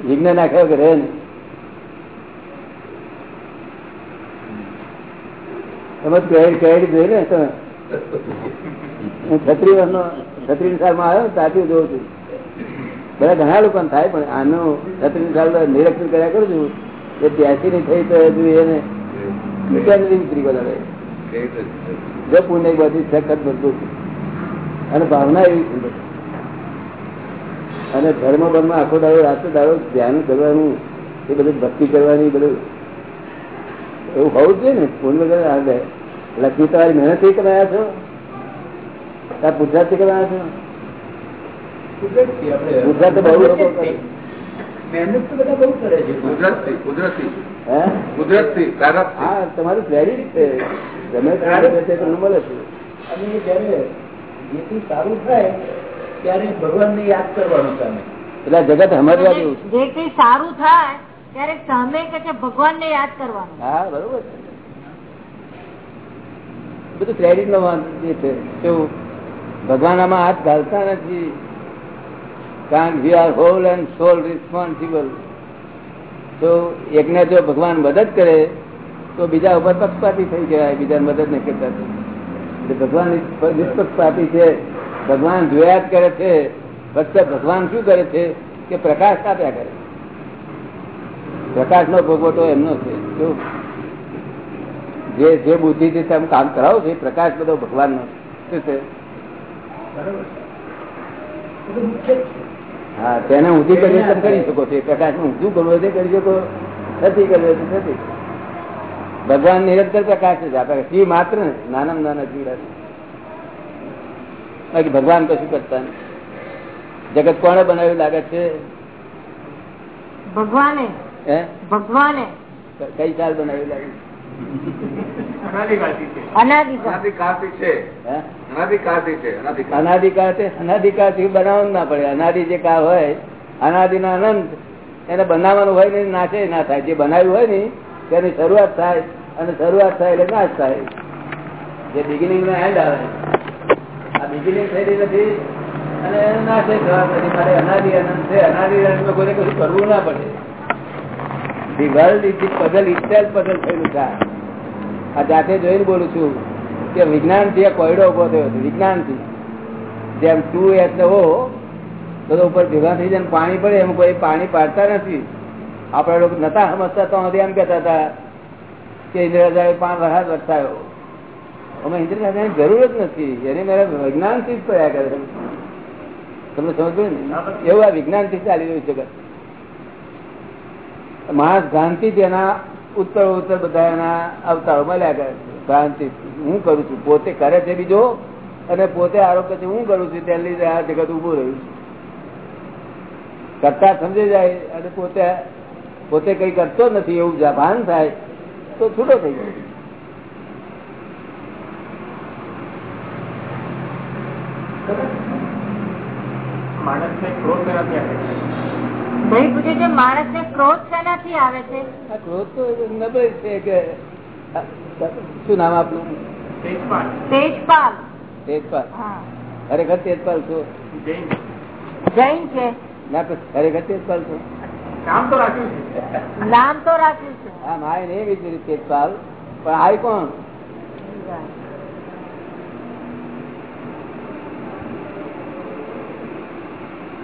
વિઘ્ન નાખ્યા રહે નહીં. તમે જોઈ ને છત્રી વર્ષનો સાલમાં આવ્યો ને જોઉં છું. બધા ઘણા લોકો થાય, પણ આનું છત્રી સાલ નિરીક્ષણ કર્યા કરું છું. એ ત્યાંથી ની થઈ તો હજુ એને નીકળી બધા જો પુણ્ય બધી સખત બધું. અને ભાવના એવી અને ધર્મ બર્મ આખો દાડો રાતો દાડો ધ્યાન કરવાનું, એ બધું ભક્તિ કરવાની બધું એવું હોવું જોઈએ ને. પુણ્ય વગર આ લક્ષ્મી તમારી મહેનતથી કમાયા છો? ત્યાં ગુજરાતથી કરાયા છો? ગુજરાત તો બહુ લોકો તમારું ક્રેડિટ છે તમે મળે છે. અને જયારે જેથી સારું થાય ત્યારે ભગવાનને યાદ કરવાનું તમે. એટલે જગત હમરિયા જેવું જે કઈ સારું થાય છે ભગવાન છે આમાં હાથ ઘાલતા નથી. કારણ we are whole and sole responsible તો એકને જો ભગવાન મદદ કરે, તો બીજા ઉપર પક્ષપાતી થઈ જવાય બીજા મદદ નહીં કરતા. એટલે ભગવાન નિષ્પક્ષપાતી છે. ભગવાન જોયા કરે છે. ફક્ત ભગવાન શું કરે છે? કે પ્રકાશ આપ્યા કરે. પ્રકાશ નો ભોગવટો એમનો છે. શું? જે જે બુદ્ધિ થી તમે કામ કરાવો છો પ્રકાશ બધો ભગવાન નો શું છે? હા તેને ઊંધી કરી તમે કરી શકો છો. પ્રકાશનું ઊંધું કરવું તે કરી શકો. નથી કરવું નથી. ભગવાન નિરંતર પ્રકાશ જ આપે શિવ માત્ર ને. નાનામાં નાના જીવડા બાકી ભગવાન કશું કરતા જગત કોણે બનાવ્યું લાગે છે? ભગવાને ભગવાને. કઈ સાલ બનાવી ના અનાદિ જે હોય અનંત એને બનાવવાનું હોય ને નાશે ના થાય. જે બનાવ્યું હોય ને તેની શરૂઆત થાય અને શરૂઆત થાય એટલે નાશ થાય. જે બિગિનિંગ નો એન્ડ આવે. આ બિગિનિંગ થયેલી નથી અને નાશે થવા નથી મારે અનાદિ અનંત છે. અનાદિ અનંત કોઈને કશું કરવું ના પડે. The world is the puzzle itself puzzle થયેલું છે. આ. જાતે જોઈને બોલું છું કે વિજ્ઞાનથી આ કોયડો ઊભો થયો છે વિજ્ઞાનથી જેમ ટુ એટલે હો બધો ઉપર ભેગા થઈ જાય પાણી પડે એમ કોઈ પાણી પાડતા નથી. આપડે લોકો નતા સમજતા તો હજી એમ કેતા હતા કે ઇન્દ્રરાજાએ પાંચ વરસાદ વરસાયો. અમે ઇન્દ્રરાજાની જરૂર જ નથી. એની મારે વિજ્ઞાનથી જ કર્યા. કરે તમને સમજ ને? એવું આ વિજ્ઞાનથી ચાલી રહ્યું છે. માણસ ભ્રાંતિ એના ઉત્તર ઉત્તર બધા એના અવતારો મળ્યા કરે છે. હું કરું છું. પોતે કરે છે બીજો અને પોતે આરોપ છે, હું કરું છું. તેને લીધે આ જગત ઉભું રહ્યું છે. કરતા સમજી જાય અને પોતે પોતે કઈ કરતો નથી. એવું ભાન થાય તો છૂટો થઈ જાય ભાઈ પૂછે છે માણસ ને ક્રોધ શેનાથી આવે છે? ક્રોધ તો નબળી છે કે શું નામ આપનું? તેજપાલ. તેજપાલ. હા. ખરેખર તેજપાલ છો? જૈન. છે. ના તો ખરેખર તેજપાલ છો? નામ તો રાખ્યું છે. હા માય ને એવી તેજપાલ. પણ આય કોણ?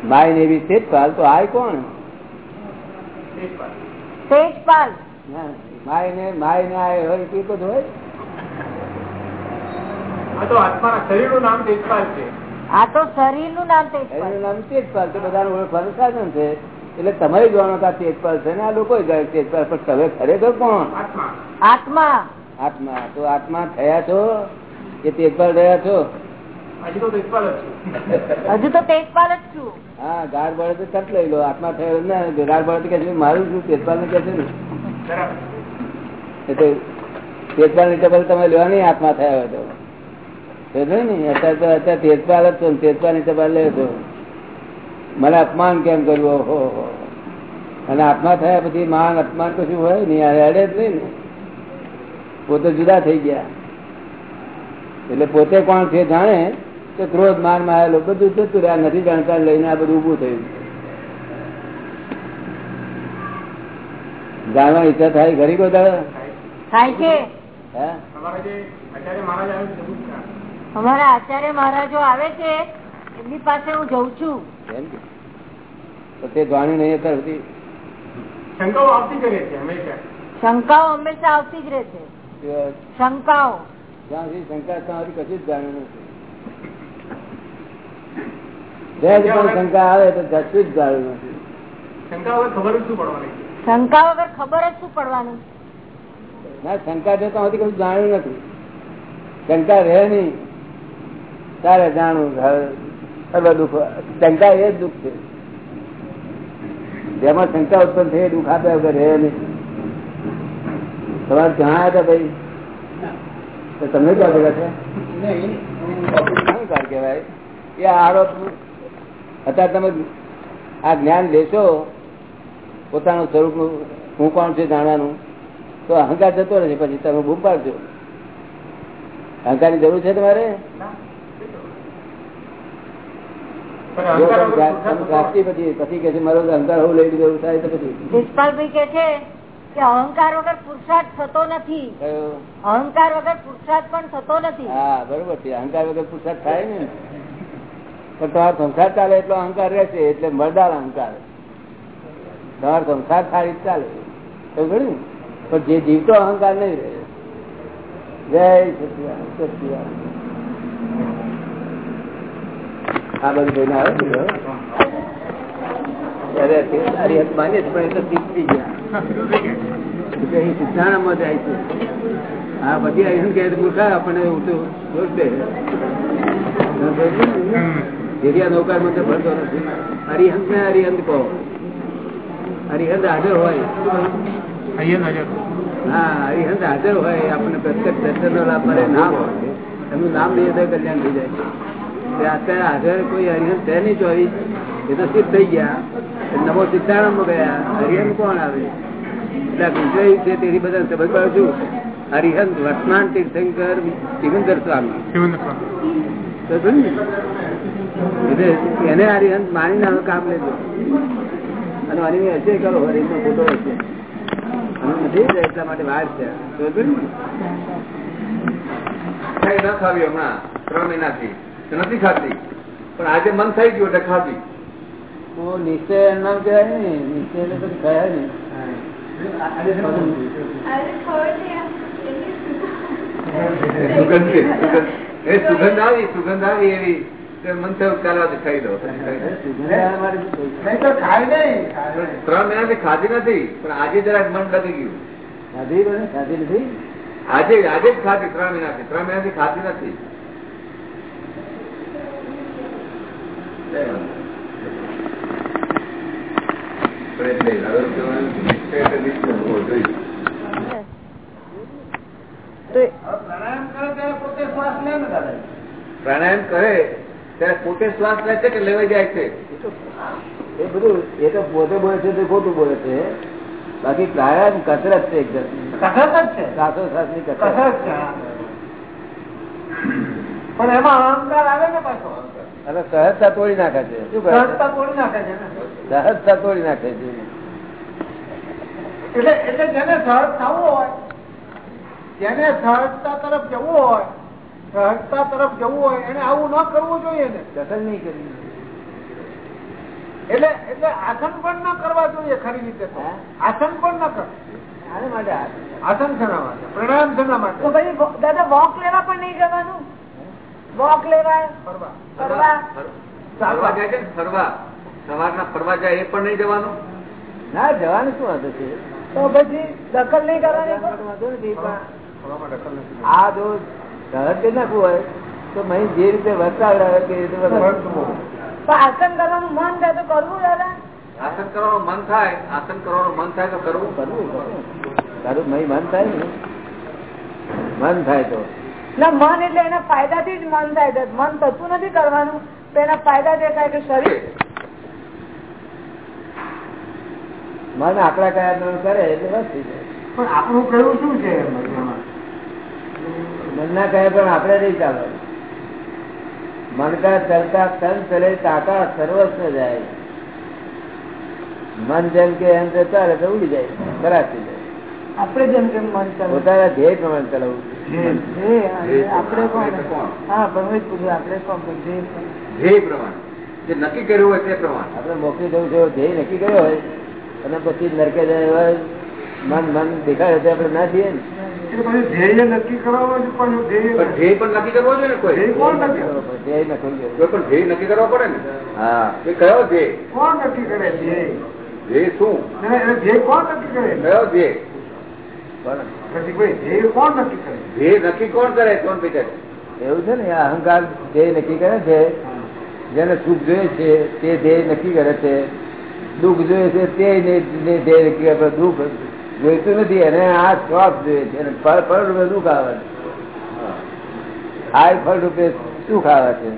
માય ને એવી તેજપાલ તો આય કોણ? તેજપાલ. માય ને માય ને આ હોય. તે તો જ હોય શરીરનું નામ તેજપાલ છે. આ તો શરીરનું નામ તેજપાલ. નામ તેજપાલ છે બધાને ઓળખવાનું સાધન છે. એટલે તમારે જોવાનો કે તેજપાલ છે ને આ લોકો તેજપાલ પણ તમે ખરેખર કોણ? આત્મા. આત્મા. આત્મા. તો આત્મા થયા છો કે તેજપાલ રહ્યા છો? હજી તો તેજપાલ જ છું. હજુ તો તેજપાલ જ છું. હા, ગાળ બળે તો તટ લઈ લો. આત્મા થયો ને ગાળ બળે તો કે મારું શું? ને કે છે ને? એટલે તેજપાલની ટેબલ તમે લેવા નહીં આત્મા થયા હોય તો. અત્યારે તો અત્યારે તેજપાલ જ છો તેજપાલની ટેબલ લે તો. મને અપમાન કેમ કર્યું? ઓહો. અને આત્મા થયા પછી માન અપમાન કશું હોય નહીં અડે જ નહીં ને. પોતે જુદા થઈ ગયા. એટલે પોતે કોણ છે જાણે? તો ક્રોધ માન માયેલો બધું જતું રહ્યા નથી જાણતા લઈને આ બધું ઉભું થયું. જાણવા ઈચ્છા થાય ઘરી થાય છે હે? તમારા જે આચાર્ય મહારાજ આવે છે એવું જ છે. અમારા આચાર્ય મહારાજો આવે છે એમની પાસે હું જઉં છું. તો તે જાણ્યું નહીં અત્યાર સુધી. શંકાઓ આવતી કરે છે હંમેશા. શંકાઓ હંમેશા આવતી જ રહે છે. શંકાઓ. જ્યાં સુધી શંકા ત્યાં કશું જ જાણ્યું નથી. જ્યાં પણ શંકા આવે તો કશું જ જાણ્યું નથી. શંકા વગર ખબર શું પડવાની? શંકા વગર ખબર જ શું પડવાનું? ના શંકા છે તો કશું જાણ્યું નથી. શંકા રહે નહીં. તારે જાણવું સર્વ દુઃખ. શંકા એ જ દુઃખ છે. જેમાં શંકા ઉત્પન્ન થઈ દુઃખ આપે વગર રહે નહીં. તમારે જણાયા હતા ભાઈ? તમે તમને ક્યાં ભેગા છે? નહીં. કહેવાય? એ આરોપ અત્યારે તમે આ જ્ઞાન લેશો પોતાનું સ્વરૂપનું હું કોણ છે જાણવાનું તો અહંકાર જતો રહેશે પછી તમે બૂમ પાડજો. અહંકારની જરૂર છે તમારે? અહંકાર વગર પુરુષાર્થ જા- તમે શાસ્ત્રી પછી પછી કે છે મારો તો અહંકાર હોવું લઈ લીધો થાય તો પછી? જસપાલભાઈ કે છે અહંકાર વગર પુરુષાર્થ થતો નથી. અહંકાર વગર પુરુષાર્થ પણ થતો નથી. હા બરોબર છે. અહંકાર વગર પુરસાદ થાય ને. પણ તમારો સંસાર ચાલે એટલો અહંકાર રહેશે એટલે મરદાર અહંકાર તમારો સંસાર સારી ચાલે. સમજ ને? પણ જે જીવતો અહંકાર નહીં રહે. જય સચિદાન આ બધું જોઈને આવે છે? ને? ત્યારે તે સારી હદ માનીએ છીએ, પણ એ તો શીખી ગયા. એટલે અહીં સિદ્ધાંતમાં જાય છે. હા પછી અહીં કહે મૂર્ખા આપણને ઊંધું દોષ દે. જેરિયા નૌકાર મને ભરતો નથી. હરિહંત ને હરિહંત કહો. હરિહંત હાજર હોય. હા હરિહંત હાજર હોય આપણને પ્રત્યક્ષ દર્શન નો લાભ મળે નામ હોય એમનું નામ લઈએ તો કલ્યાણ થઈ જાય. અત્યારે હાજર કોઈ હરિહંત છે નહીં ચોવીસ એ તો સિદ્ધ થઈ ગયા. નમો સિદ્ધારામ ગયા. હરિહંત કોણ આવે? એટલે ગુજરાતી છે તેની બધા સમજ પાડું છું. હરિહંત વર્તમાન તીર્થંકર સિકંદર સ્વામી. ને? એને હરિહંત માની ના કામ લેજો અને આની હશે કરો હરિહંત ખોટો હશે નથી એટલા માટે વાર છે. તો શું ને? મીઠાઈ ન ખાવી હમણાં ત્રણ મહિનાથી. નથી ખાતી પણ આજે મન થઈ ગયું એટલે ખાધી. નિશ્ચય નામ કહેવાય ને નિશ્ચય એટલે તો કહેવાય ને. સુગંધ છે, સુગંધ. એ સુગંધ આવી સુગંધ આવી એવી. ખાધી નથી પણ આજે જરાક મન બગી ગયું. ખાધી ખાધી નથી? આજે આજે જ ખાધી ત્રણ મહિનાથી. ત્રણ મહિનાથી ખાધી નથી. તો પ્રાણાયામ કરે ત્યારે પોતે શ્વાસ લે છે કે લેવાઈ જાય છે? એ બધું એ તો પોતે બોલે છે તે ખોટું બોલે છે. બાકી પ્રાણાયામ કસરત છે એકદમ સાસો સાસની કસરત. પણ એમાં અહંકાર આવે ને પાછો? અને સહજતા તોડી નાખે છે. શું કરે સહજતા તોડી નાખે છે ને? સહજતા તોડી નાખે છે. એટલે એટલે જેને સહજ થવું હોય જેને સહજતા તરફ જવું હોય સહજતા તરફ જવું હોય એને આવું ન કરવું જોઈએ ને. દસન નહીં કરવી એટલે એટલે આસન પણ ન કરવા જોઈએ ખરી રીતે આસન પણ ન કર. આને માટે આ- આસન શેના માટે? પ્રાણાયામ શેના માટે? દાદા વોક લેવા પણ નહીં જવાનું? વોક લેવા ફરવા. ફરવા? ચાલવા જાય છે ફરવા. સવારના ફરવા જાય એ પણ નહીં જવાનું? ના જવાનું શું વાંધો છે? તો પછી દખલ નહીં કરવાની વાંધો નથી પણ. આ જો સહજ કરી નાખવું હોય તો મહી જે રીતે વર્તાવડાવે તે રીતે આસન કરવાનું મન થાય તો કરવું દાદા? આસન કરવાનું મન થાય આસન કરવાનું મન થાય તો કરવું. કરવું. તારું મહી મન થાય ને? મન થાય તો. ના મન એટલે એના ફાયદાથી જ મન થાય મન થતું નથી કરવાનું તો એના ફાયદા દેખાય કે શરીર. મન આકડા કયા કરે એટલે બસ થઈ જાય. પણ આપણું કયું શું છે? એમાં? મનના કહે પણ આપણે નહીં ચાલે. મન કા ચલતા તન ચલે તાકા સર્વસ્વ જાય. મન જેમ કે એમ તો ચાલે તો ઉડી જાય જાય. આપણે જેમ કેમ મન ચાલે. પોતાના ધ્યેય પ્રમાણે ચલાવવું આપણે કોણ? હા પણ પૂછ્યું આપણે કોણ? ધ્યેય પ્રમાણે. જે નક્કી કર્યું હોય તે પ્રમાણે. આપણે મોકલી દઉં છે ધ્યેય નક્કી કર્યો હોય અને પછી નરકે જાય એવા મન મન દેખાડે તો આપણે ના જઈએ ને. પછી ધ્યેય નક્કી કરવા પણ ધ્યેય પણ નક્કી કરવો જોઈએ ને કોઈ? કોણ નક્કી ધ્યેય નક્કી કોઈ પણ ધ્યેય નક્કી કરવા પડે ને? હા. એ કયો ધ્યેય? કોણ નક્કી કરે ધ્યેય? ધ્યેય શું? એને એને ધ્યેય કોણ નક્કી કરે? કયો ધ્યેય? પણ પછી ભાઈ ધ્યેય કોણ નક્કી કરે? ધ્યેય નક્કી કોણ કરે કોણ પીછે એવું છે ને આ અહંકાર ધ્યેય નક્કી કરે છે. જેને સુખ જોઈએ છે તે ધ્યેય નક્કી કરે છે. દુઃખ જોઈએ છે તે ધ્યેય નક્કી કરે દુઃખ જોઈતું નથી એને આ શોખ જોઈએ છે. ફળ ફળ રૂપે શું ખાવા છે? આ ફળ રૂપે શું ખાવા છે?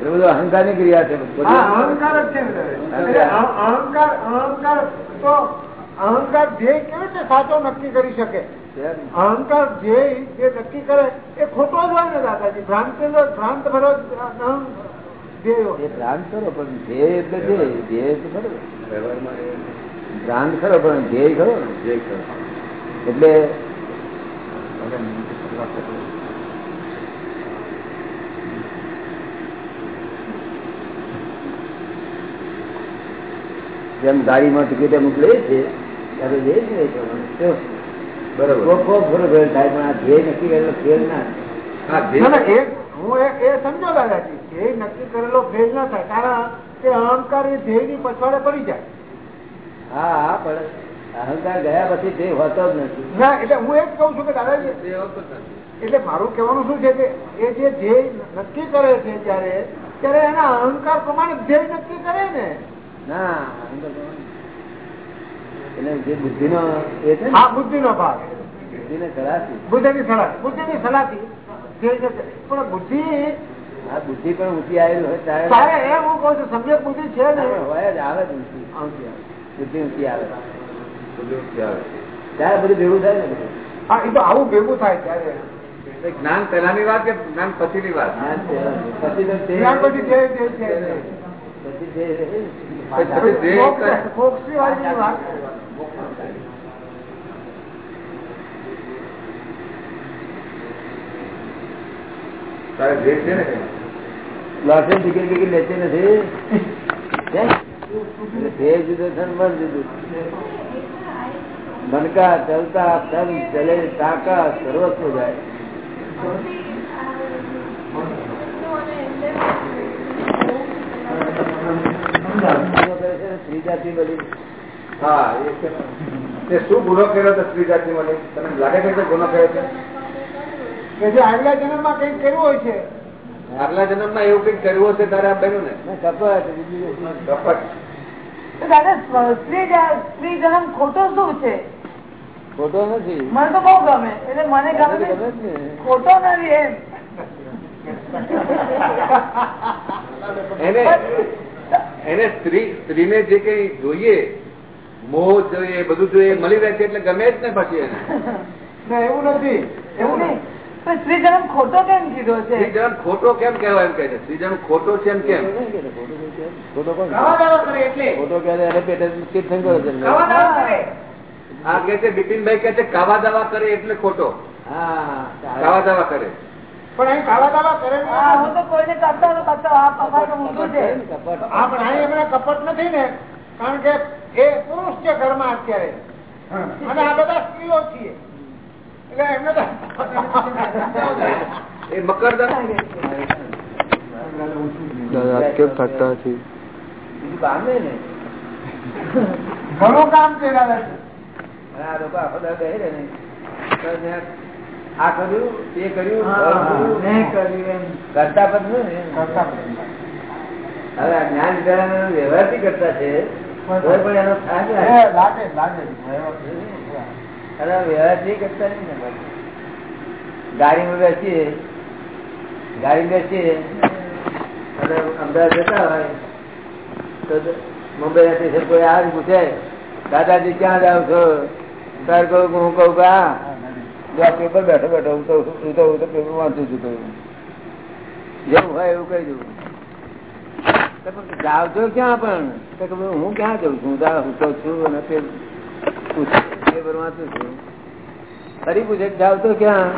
એ બધું અહંકારની ક્રિયા છે. અહંકાર જ છે ને અહંકાર. અહંકાર તો અહંકાર ધ્યેય કેવી રીતે સાચો નક્કી કરી શકે? અહંકાર ધ્યેય જે નક્કી કરે એ ખોટો જ હોય ને દાદાજી. ભ્રાંત ભ્રાંત ભરો ધ્યેય ભ્રાંત કરો પણ ધ્યેય એટલે ધ્યેય ધ્યેય તો ખરો ભ્રાંત ખરો પણ ધ્યેય ખરો? એટલે જેમ ગાડીમાં ટિકિટે મોકલીએ છીએ ત્યારે ધ્યેય જ નહીં બરોબર. ભૂલ ભેર થાય પણ આ ધ્યેય નક્કી કરેલો ફેર ના હું એ સમજો દાદાજી ધ્યેય નક્કી કરેલો ફેર ના થાય. કારણ કે અહંકાર એ ધ્યેયની પછવાડે પડી જાય. હા હા પણ અહંકાર ગયા પછી તે હોતો જ નથી. ના એટલે હું એ કઉ છું કે દાદાજી એટલે મારું કહેવાનું શું છે કે એ જે ધ્યેય નક્કી કરે છે ત્યારે ત્યારે એના અહંકાર પ્રમાણે ધ્યેય નક્કી કરે ને. ના એટલે જે બુદ્ધિનો એ છે ને બુદ્ધિ નો ભાગ. બુદ્ધિ ની સલાહ બુદ્ધિ ની સલાહથી ધ્યેય પણ બુદ્ધિ આ બુદ્ધિ પણ ઊંચી આવેલી હોય ત્યારે તારે હું કહું છું સમ્યક બુદ્ધિ છે ને. હોય જ આવે જ ઊંચી ઊંચી આવે. બુદ્ધિ ઊંચી આવે ત્યારે બધું ભેગું થાય ને હા એ તો આવું ભેગું થાય ત્યારે. જ્ઞાન જ્ઞાન પહેલાની વાત કે જ્ઞાન પછી ની વાત પછી ધ્યેય ધ્યેય છે. પછી તે- પછી જે કરે- મોક્ષની વાળીની વાત. તારે છે ને? લોટરી ટિકિટ લેતી નથી. કેમ? જુદો છે મન જુદું મનકા ચલતા તન ચલે તાકા સર્વસ્વ જાય. બધી હા એ શું ગુનો કર્યો હતો સ્ત્રી જાતિ માટે તને લાગે છે કે ગુનો કર્યો છે? કે જે આગલા જન્મમાં કંઈક કર્યું હોય છે. આગલા જન્મમાં એવું કંઈક કર્યું હશે તારે આ બન્યું ને? કપટ. કપટ સ્ત્રી સ્ત્રી જન્મ ખોટો શું છે? ખોટો નથી. મને તો બહુ ગમે એટલે મને ગમે. ખોટો નથી એમ. એને એને સ્ત્રી સ્ત્રીને જે કઈ જોઈએ મોહ જોઈએ બધું જોઈએ મળી રહે છે એટલે ગમે જ ને પછી એને. ના એવું નથી. એવું નહીં. પણ ખોટો કેમ કીધો છે? સ્ત્રી ખોટો કેમ કહેવાય એમ કહે છે? સ્ત્રી ખોટો છે એમ કેમ? ખોટો ખોટો કોઈ કે? ખોટો કોણ? કે? ખાવા દાવા કરે એટલે. ખોટો કે એને પેટે તીર્થંકરો છે. ને. ખાવા દાવા કરે. આ કે છે બિપિનભાઈ કે છે કાવા દાવા કરે એટલે ખોટો. હા. કાવા દાવા કરે. પણ અહીં ખાવા દાવા કરે હું તો કોઈને કરતો હતો આ પપ્પા ઊંધું છે. કપટ હા પણ અહીં એમને કપટ નથી ને. કારણ કે એ પુરુષ છે ઘરમાં અત્યારે. અને આ બધા સ્ત્રીઓ છીએ. બીજું કામ નહીં ને. ઘણું કામ છે. આ લોકો આખો દાડો બેહી ને આ કર્યું તે કર્યું કરતા પણ ને. કરતા હવે જ્ઞાન વિચારણા વ્યવહારથી કરતા છે. પણ એનો લાગે. લાગે. અને વ્યવહારથી કરતા નહીં ને. ગાડીમાં બેસીએ, ગાડી બેસીએ, અને અમદાવાદ જતા હોય, તો મુંબઈ સ્ટેશન કોઈ આ પૂછે, દાદાજી ક્યાં જાવ છો? સર, કહું હું કહું કે હા જો પેપર બેઠો બેઠો, હું તો હું તો હું તો પેપર વાંચું છું કહ્યું જેવું હોય એવું કહી દઉં. તો જાવ છો ક્યાં પણ? તો હું ક્યાં જઉં છું? હું તો તો છું અને પૂછ- પેપર વાંચું છું. ફરી પૂછે જાવ તો ક્યાં?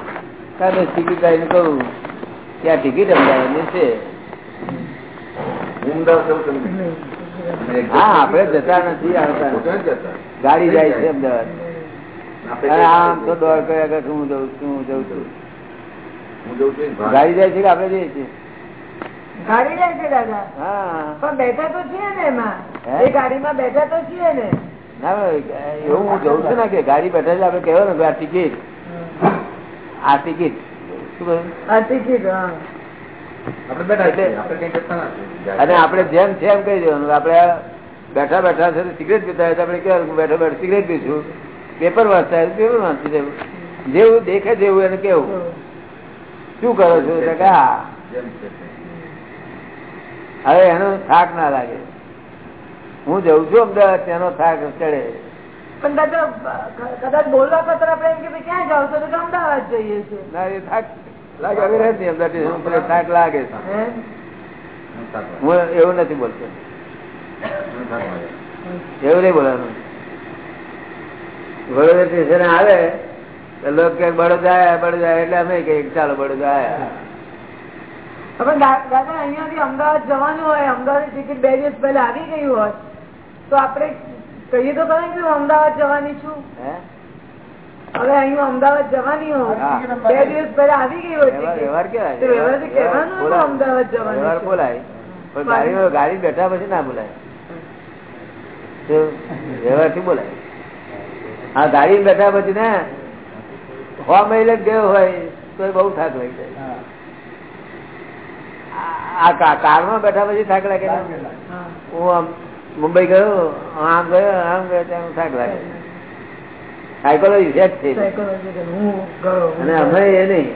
કાલે ટિકિટ આવીને કહું ત્યાં ટિકિટ અમદાવાદની છે. હા આપણે જતા નથી આવતા. ગાડી જાય છે અમદાવાદ. આપણે આમ તો દોડ કર્યા કરે હું જઉં છું હું જઉં છું. હું જઉં છું ભાગ. ગાડી જાય છે કે આપણે જઈએ છીએ? ગાડી જાય છે દાદા. હા. પણ બેઠા તો છીએ ને એમાં? એ ગાડીમાં બેઠા તો છીએ ના? એવું હું જઉં છું ને કે ગાડી બેઠા છે આપણે કહેવાનું કે આ ટિકિટ. આ ટિકિટ. શું કહ્યું? આ ટિકિટ હા. આપણે બેઠા છીએ. આપણે કઈ જતા નથી. અને આપણે જેમ છે એમ કહી દેવાનું આપડે બેઠા બેઠા છે સિગરેટ પીતા હોય તો આપણે બેઠા બેઠા સિગરેટ પીશું. પેપર વાંચતા હોય પેપર વાંચી દેવું જેવું દેખે જેવું એને કેવું શું કરો છો. હવે એનો થાક ના લાગે. હું જઉં છું અમદાવાદ ત્યાંનો થાક ચડે પણ દાદા કદાચ બોલવા કરતા આપણે એમ કે ક્યાં જાવ છો તો અમદાવાદ જઈએ છીએ ના એ થાક લાગે હવે રહે નહીં અમદાવાદ થાક લાગે છે. હું થાક લાગે. હું એવું નથી બોલતો. એવું નહીં બોલવાનું વડોદરા સ્ટેશન આવે લોકો કે બડોદરા આવ્યા બડોદરા એટલે અમે કઈ ચાલો બડોદરા આવ્યા પણ દાદા અહીંયાથી અમદાવાદ જવાનું હોય અમદાવાદ ટિકિટ બે દિવસ પહેલા આવી ગયું હોય તો આપણે કહીએ તો ખરા કે અમદાવાદ જવાની છું. હવે અહીં અમદાવાદ જવાની હોઉં. હા. બે દિવસ પહેલા આવી ગઈ હોય વ્યવહાર કેવાય? કહેવાનું હું. અમદાવાદ જવાનું વ્યવહાર બોલાય. પણ ગાડી ગાડી બેઠા પછી ના બોલાય. વ્યવહારથી બોલાય. હા ગાડી બેઠા પછી ને હવા મહિલે ગયો હોય તો બહુ થાક લાગી જાય. આ કાર કારમાં બેઠા પછી થાક લાગે ને? હા. મુંબઈ ગયો? આમ ગયો આમ ગયો ત્યાં થાક લાગે સાયકોલોજી સેટ હું અને અમે એ નહીં.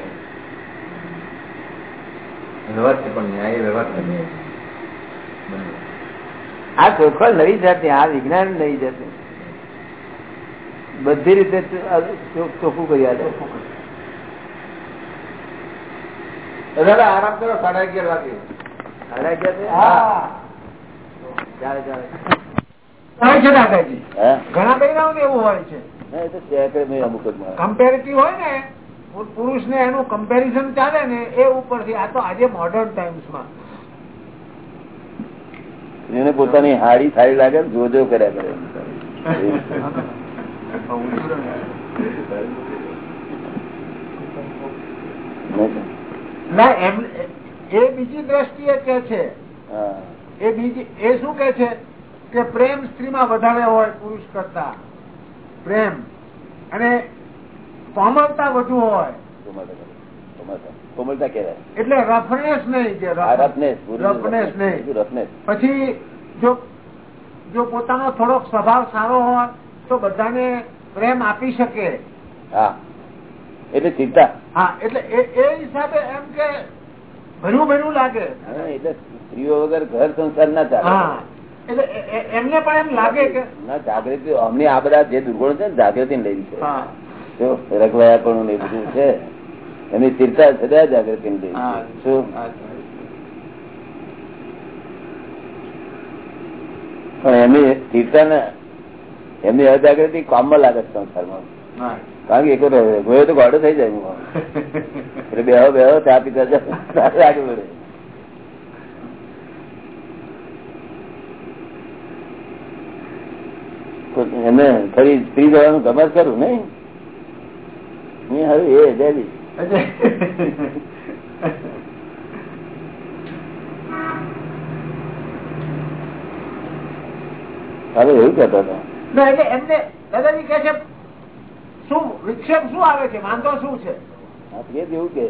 આ નવી વિજ્ઞાન નવી જાતની. બધી રીતે ચોખ્ખું કરી આલે. દાદા આરામ કરો સાડા અગિયાર વાગે. સાડા હા. ચાલે ચાલે ઘણા એવું હોય છે. કમ્પેરેટિવ હોય ને પુરુષ ને એનું કમ્પેરિઝન ચાલે ને એ ઉપરથી આ તો આજે મોડર્ન ટાઈમ્સમાં. એને પોતાની હાડી સારી લાગે જોજો કર્યા કરે. ના એમ એ બીજી દ્રષ્ટિએ કે છે. એ બીજી એ શું કે છે? કે પ્રેમ સ્ત્રીમાં વધારે હોય પુરુષ કરતા. પ્રેમ. અને કોમળતા વધુ હોય. કોમળતા કહેવાય. એટલે રફનેસ નહીં કે રફનેસ રફનેસ નહીં. રફનેસ. પછી જો જો પોતાનો થોડોક સ્વભાવ સારો હોય તો બધાને પ્રેમ આપી શકે. હા. એટલે ચિંતા. હા એટલે એ એ હિસાબે એમ કે ભર્યું ભર્યું લાગે. એટલે સ્ત્રીઓ વગર ઘર સંસાર ના ચાલે. એમને પણ એમ લાગે કે ના જાગૃતિ અમને આ બધા જે દુર્ગુણ છે જાગૃતિ લેવી છે. રખવાયા પણ એ બધું છે એની ચિંતા સદા જાગૃતિ. છે. શું? પણ એમની સ્થિરતા ને એમની અજાગૃતિ કામમાં લાગે સંસારમાં. કારણ કે એક ગયો તો ગાડો થઈ જાય. એટલે બેહો બેહો ચા પીતા આગળ વધે તો એને ફરી સ્ત્રી જવાનું ગમે ખરું નહીં? હવે એ હવે એવું કેતા હતો. એટલે એમને દાદાજી કે છે શું વિક્ષેપ શું આવે છે? વાંધો શું છે? એવું કે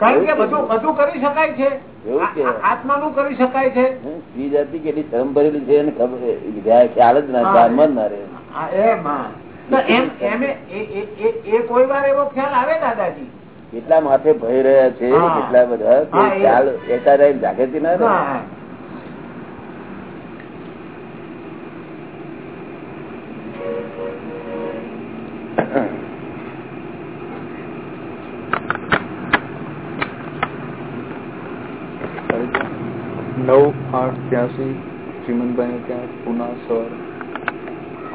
કારણ કે બધું બધું કરી શકાય છે. એવું કે? આ- આત્માનું કરી શકાય છે. સ્ત્રી જાતિ કેટલી ધર્મ ભરેલી છે એને ખબર ખ્યાલ જ ના. ધ્યાનમાં ના રહે. એ- એ- એ- એ કોઈ વાર એવો ખ્યાલ આવે દાદાજી? કેટલા માથે ભય રહ્યા છે. કેટલા બધા ખ્યાલ એટા જાગૃતિ ના રહે. આઠ શ્રીમંતભાઈ ત્યાં પુના સર.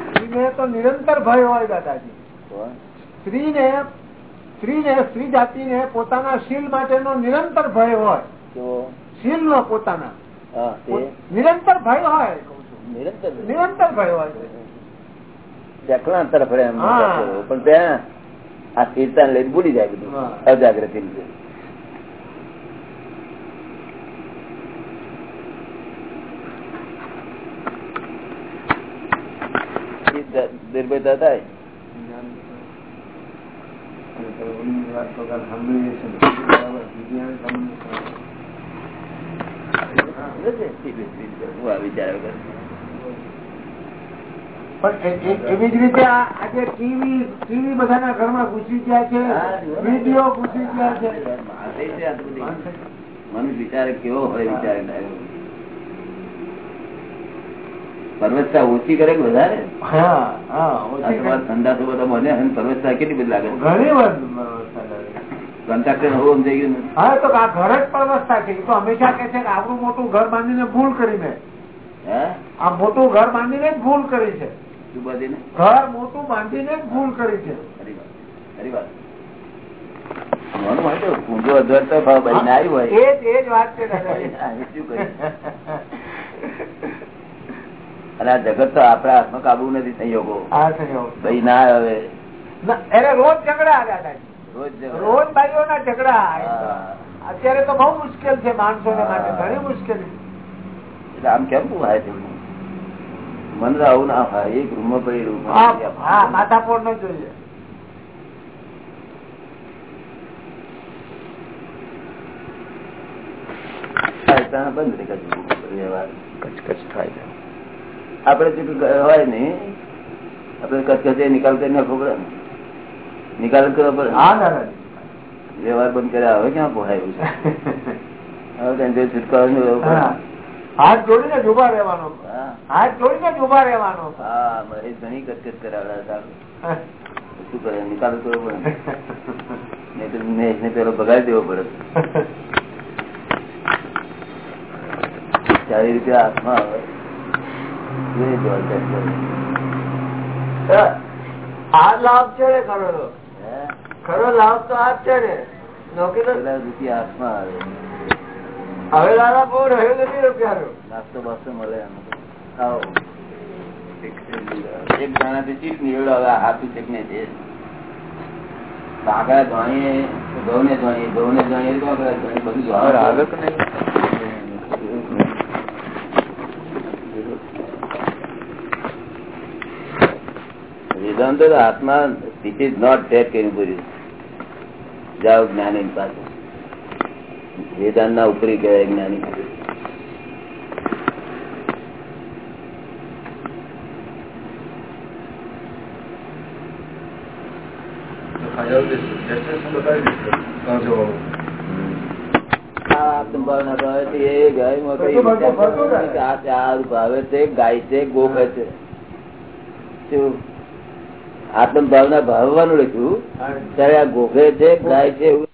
સ્ત્રીને તો નિરંતર ભય હોય દાદાજી. સ્ત્રીને સ્ત્રીને સ્ત્રી જાતિને પોતાના શીલ માટેનો નિરંતર ભય હોય. શીલ નો પોતાના. નિરંતર ભય હોય નિરંતર નિરંતર ભય હોય. તરફ હા. પણ ત્યાં આ સ્થિરતા લઈને ભૂલી જાય બધું. અજાગ્રતિ લીધે નિર્ભયતા થાય એવી જ રીતે આજે ટીવી ટીવી બધાના ઘરમાં ઘૂસી ગયા છે વીડિયો ઘૂસી ગયા છે. મન વિચાર કેવો હોય વિચાર પરવસતા ઓછી કરે કે વધારે? ધંધા તો બધા બને અને કેટલી બધી લાગે ઘણી. કોન્ટ્રાક્ટર હોવું થઈ ગયું હા તો આ ઘર જ પરવસતા છે. તો હંમેશા કે છે કે આવડું મોટું ઘર બાંધીને ભૂલ કરીને આ મોટું ઘર બાંધીને જ ભૂલ કરી છે. ઘર મોટું બાંધીને જ ભૂલ કરી છે. ખરી વાત હોય તો ઊંધો અધ્વર તો ભાવ બનીને આવ્યું હોય. એ જ વાત છે શું કર્યું? અને આ જગત તો આપડા હાથમાં કાબુ નથી સંયોગો ભાઈ ના આવે. એને રોજ ઝઘડા આવ્યા રોજ રોજ ભાઈઓ ના ઝઘડા અત્યારે તો બહુ મુશ્કેલ છે માણસો માટે ઘણી મુશ્કેલ એટલે આમ કેમ થાય છે મન આવું ના થાય એક રૂમ હા હા માથાપોડ ન જોઈએ. બંધ રે કચ્છ વ્યવહાર. કચકચ થાય. છે આપડે જેટલું હોય ને આપડે કચકચે નિકાલ કરી નાખવો પડે નિકાલ કરવો પડે વ્યવહાર બંધ કર્યા હવે ક્યાં પોહાયું છે? હવે છુટકારો. હાથ જોડીને જ ઊભા રહેવાનો. હાથ જોડીને જ ઊભા રહેવાનો. હા મહેશ ઘણી કચકચ કરાવડા સારું. શું કરે નિકાલ કરવો પડે નહીં તો મહેશ ને પેલો બગાડી દેવો પડે. ચાલી રૂપિયા હાથમાં આવે. આ લાભ છે ને ખરો? ખરો લાભ તો આ છે ને. નોકરી રૂપિયા હાથમાં આવે. હવે દાદા બહુ રહ્યું નથી રૂપિયાનું. નાસ્તો બાસ્તો મળે આવો. એક દાણાથી ચીજ નીવડો હવે હાથું છે કે નહીં ધોણીએ ઘઉં ને ધોણીએ ઘઉં ને ધોણીએ બધું વેદાંત તો આત્મા ઇટ ઇઝ નોટ ડેટ કરીને પૂર્યું જાઓ જ્ઞાની પાસે. વેદાંત ના ઉપરી કહેવાય જ્ઞાની ગાય છે ગોખ છે. શું? આત્મ ભાવના ભાવવાનું લખ્યું. ત્યારે આ ગોખે છે ગાય છે એવું